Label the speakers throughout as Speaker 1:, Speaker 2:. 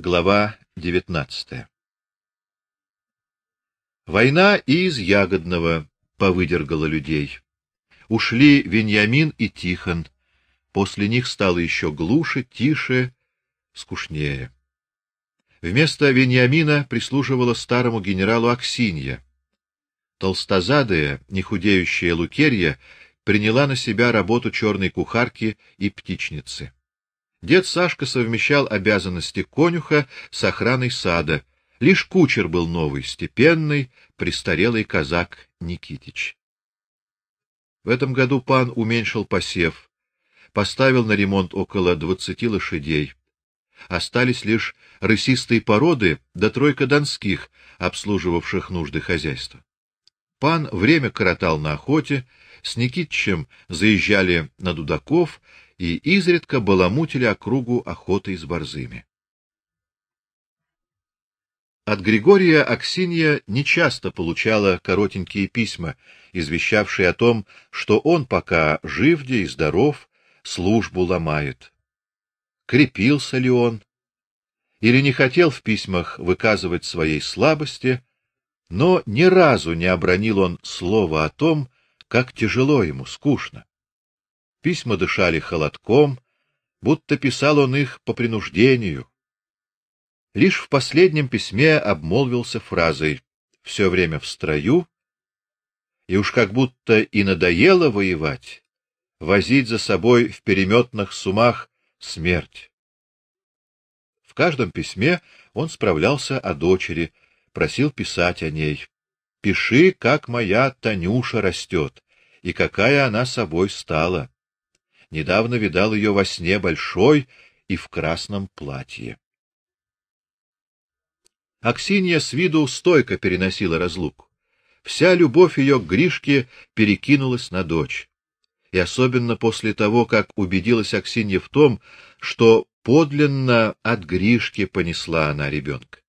Speaker 1: Глава 19. Война и из Ягодного повыдергала людей. Ушли Веньямин и Тихон. После них стало еще глуше, тише, скучнее. Вместо Веньямина прислуживала старому генералу Аксинья. Толстозадая, нехудеющая Лукерья приняла на себя работу черной кухарки и птичницы. Дед Сашка совмещал обязанности конюха с охраной сада. Лишь кучер был новый, степенный, престарелый казак Никитич. В этом году пан уменьшил посев, поставил на ремонт около двадцати лошадей. Остались лишь рысистые породы да тройка донских, обслуживавших нужды хозяйства. Пан время коротал на охоте, с Никитичем заезжали на Дудаков и изредка баламутили округу охотой с борзыми. От Григория Аксинья нечасто получала коротенькие письма, извещавшие о том, что он пока жив и здоров, службу ломает. Крепился ли он или не хотел в письмах выказывать своей слабости, но ни разу не обронил он слова о том, как тяжело ему, скучно. Письма дышали холодком, будто писал он их по принуждению. Лишь в последнем письме обмолвился фразой: «Все время в строю, и уж как будто и надоело воевать, возить за собой в переметных сумах смерть. В каждом письме он справлялся о дочери, просил писать о ней. Пиши, как моя Танюша растет и какая она собой стала недавно видал ее во сне большой и в красном платье. Аксинья с виду стойко переносила разлуку. Вся любовь ее к Гришке перекинулась на дочь. И особенно после того, как убедилась Аксинья в том, что подлинно от Гришки понесла она ребенка.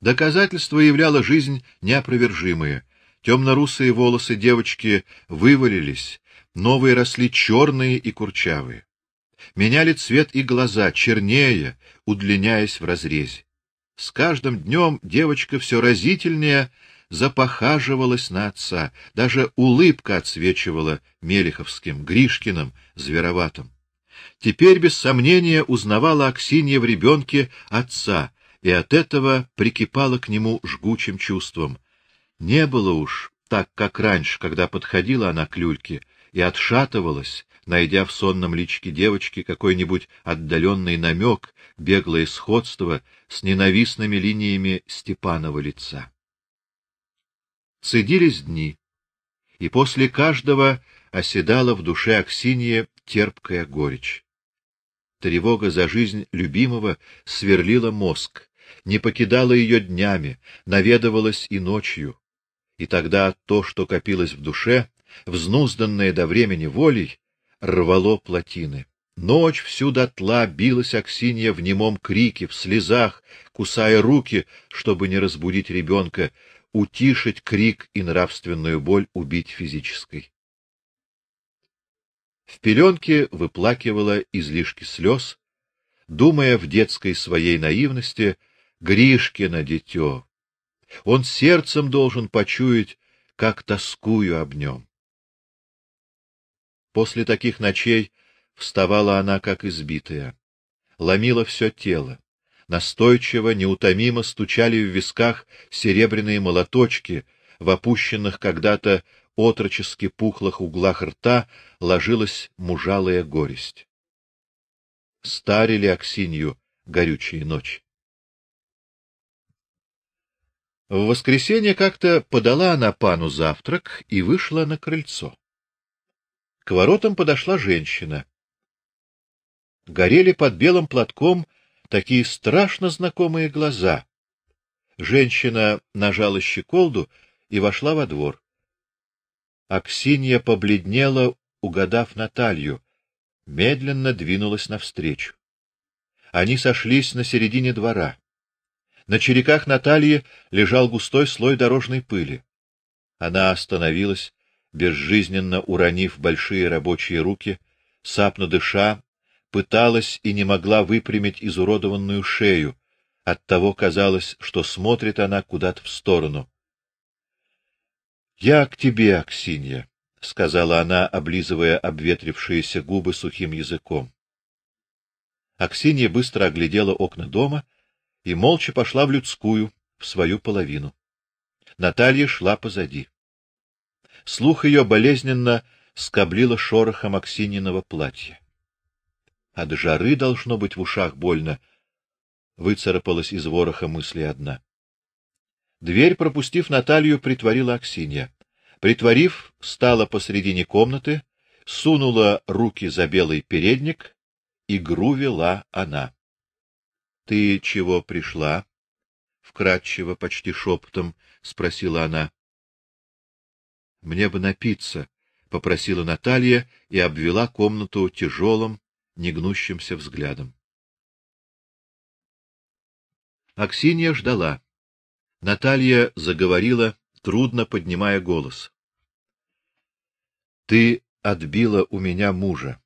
Speaker 1: Доказательство являло жизнь неопровержимое. Темно-русые волосы девочки вывалились, новые росли черные и курчавые. Меняли цвет и глаза, чернее, удлиняясь в разрезе. С каждым днем девочка все разительнее запохаживалась на отца, даже улыбка отсвечивала Мелеховским, Гришкиным, звероватым. Теперь без сомнения узнавала Аксинья в ребенке отца, и от этого прикипала к нему жгучим чувством. Не было уж так, как раньше, когда подходила она к люльке, и отшатывалась, найдя в сонном личике девочки какой-нибудь отдаленный намек, беглое сходство с ненавистными линиями Степанова лица. Цедились дни, и после каждого оседала в душе Аксиньи терпкая горечь. Тревога за жизнь любимого сверлила мозг, не покидала ее днями, наведывалась и ночью. И тогда то, что копилось в душе, взнузданное до времени волей, рвало плотины. Ночь всю дотла билась Аксинья в немом крике, в слезах, кусая руки, чтобы не разбудить ребенка, утишить крик и нравственную боль убить физической. В пеленке выплакивала излишки слез, думая в детской своей наивности Гришкино дитё. Он сердцем должен почуять, как тоскую об нем. После таких ночей вставала она как избитая, ломила все тело. Настойчиво, неутомимо стучали в висках серебряные молоточки, в опущенных когда-то отрочески пухлых углах рта ложилась мужалая горесть. Старили Аксинью горючие ночи. В воскресенье как-то подала она пану завтрак и вышла на крыльцо. К воротам подошла женщина. Горели под белым платком такие страшно знакомые глаза. Женщина нажала щеколду и вошла во двор. Аксинья побледнела, угадав Наталью, медленно двинулась навстречу. Они сошлись на середине двора. На череках Натальи лежал густой слой дорожной пыли. Она остановилась, безжизненно уронив большие рабочие руки, сапно дыша, пыталась и не могла выпрямить изуродованную шею, Оттого казалось, что смотрит она куда-то в сторону. Я к тебе, Аксинья, сказала она, облизывая обветрившиеся губы сухим языком. Аксинья быстро оглядела окна дома и молча пошла в людскую, в свою половину. Наталья шла позади. Слух ее болезненно скоблило шорохом Аксиньиного платья. От жары должно быть в ушах больно, выцарапалась из вороха мысли одна. Дверь, пропустив Наталью, притворила Аксинья. Притворив, стала посредине комнаты, сунула руки за белый передник, игру вела она. Ты чего пришла? вкрадчиво, почти шепотом спросила она. Мне бы напиться, попросила Наталья и обвела комнату тяжелым, негнущимся взглядом. Аксинья ждала. Наталья заговорила, трудно поднимая голос. Ты отбила у меня мужа.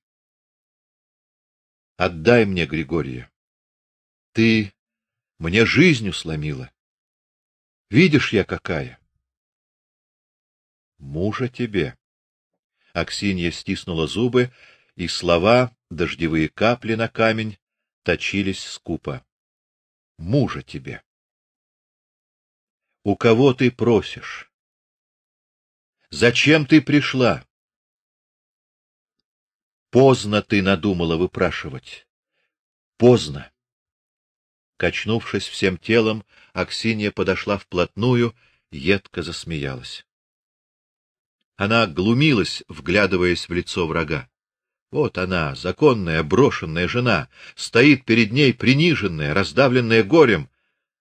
Speaker 1: Отдай мне Григория. Ты мне жизнью сломила. Видишь я какая. Мужа тебе. Аксинья стиснула зубы, и слова, дождевые капли на камень, точились скупо. Мужа тебе. У кого ты просишь? Зачем ты пришла? Поздно ты надумала выпрашивать. Поздно. Качнувшись всем телом, Аксинья подошла вплотную, едко засмеялась. Она глумилась, вглядываясь в лицо врага. Вот она, законная, брошенная жена, стоит перед ней приниженная, раздавленная горем.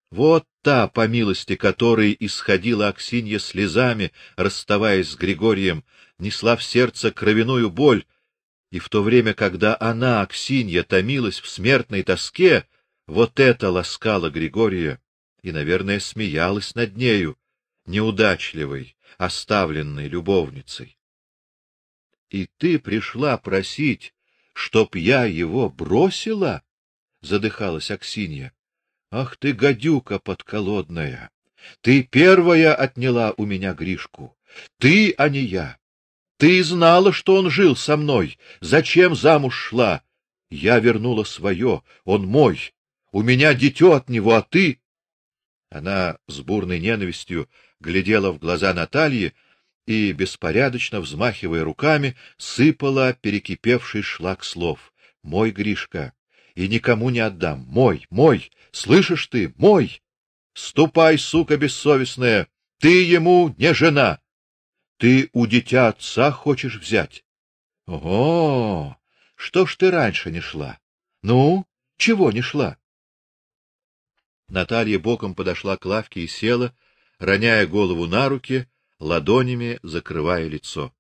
Speaker 1: Вот та, по милости которой исходила Аксинья слезами, расставаясь с Григорием, несла в сердце кровяную боль, и в то время, когда она, Аксинья, томилась в смертной тоске, вот это ласкало Григория и, наверное, смеялась над нею, неудачливой, оставленной любовницей. И ты пришла просить, чтоб я его бросила? задыхалась Аксинья. Ах ты гадюка подколодная! Ты первая отняла у меня Гришку. Ты, а не я. Ты знала, что он жил со мной. Зачем замуж шла? Я вернула свое. Он мой. У меня дитё от него, а ты Она с бурной ненавистью глядела в глаза Натальи и беспорядочно взмахивая руками, сыпала перекипевший шлак слов. Мой Гришка, и никому не отдам. Мой, мой, слышишь ты, мой. Ступай, сука бессовестная, ты ему не жена. Ты у дитя отца хочешь взять. Ого! Что ж ты раньше не шла? Ну, чего не шла? Наталья боком подошла к лавке и села, роняя голову на руки, ладонями закрывая лицо.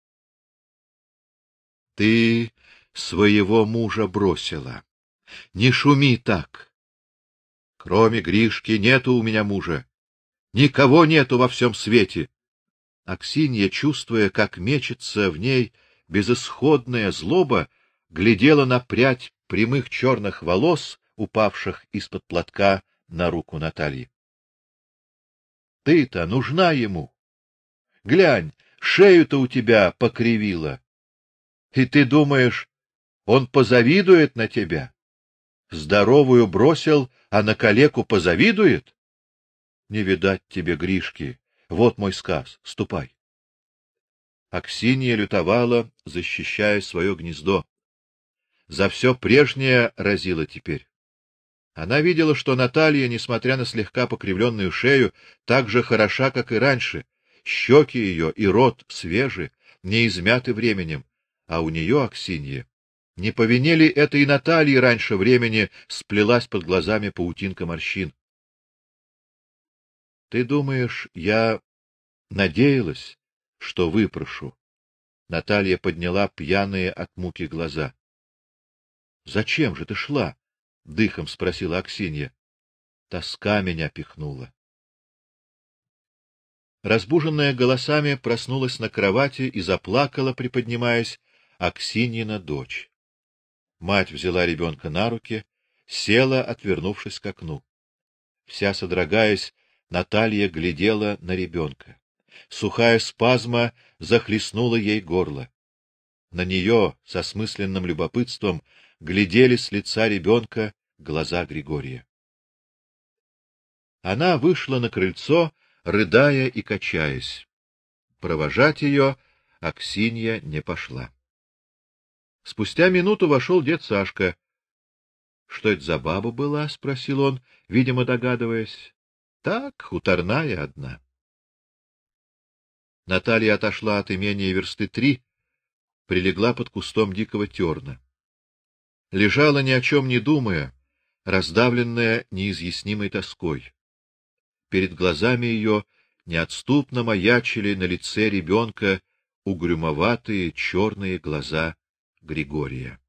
Speaker 1: Ты своего мужа бросила. Не шуми так. Кроме Гришки нету у меня мужа. Никого нету во всем свете. Аксинья, чувствуя, как мечется в ней безысходная злоба, глядела на прядь прямых черных волос, упавших из-под платка на руку Натальи. Ты-то нужна ему. Глянь, шею-то у тебя покривила. И ты думаешь, он позавидует на тебя? Здоровую бросил, а на калеку позавидует? Не видать тебе Гришки. Вот мой сказ. Ступай. Аксинья лютовала, защищая свое гнездо. За все прежнее разила теперь. Она видела, что Наталья, несмотря на слегка покривленную шею, так же хороша, как и раньше. Щеки ее и рот свежи, не измяты временем, а у нее Аксинья не по вине это и Натальи раньше времени сплелась под глазами паутинка морщин. Ты думаешь, я надеялась, что выпрошу? Наталья подняла пьяные от муки глаза. Зачем же ты шла? Дыхом спросила Аксинья. Тоска меня пихнула. Разбуженная голосами, проснулась на кровати и заплакала, приподнимаясь, Аксиньина дочь. Мать взяла ребенка на руки, села, отвернувшись к окну. Вся содрогаясь, Наталья глядела на ребенка. Сухая спазма захлестнула ей горло. На нее со смысленным любопытством глядели с лица ребенка глаза Григория. Она вышла на крыльцо, рыдая и качаясь. Провожать ее Аксинья не пошла. Спустя минуту вошел дед Сашка. Что это за баба была, спросил он, видимо, догадываясь. Так, хуторная одна. Наталья отошла от имения версты три, прилегла под кустом дикого терна. Лежала ни о чем не думая, раздавленная неизъяснимой тоской. Перед глазами ее неотступно маячили на лице ребенка угрюмоватые черные глаза Григория.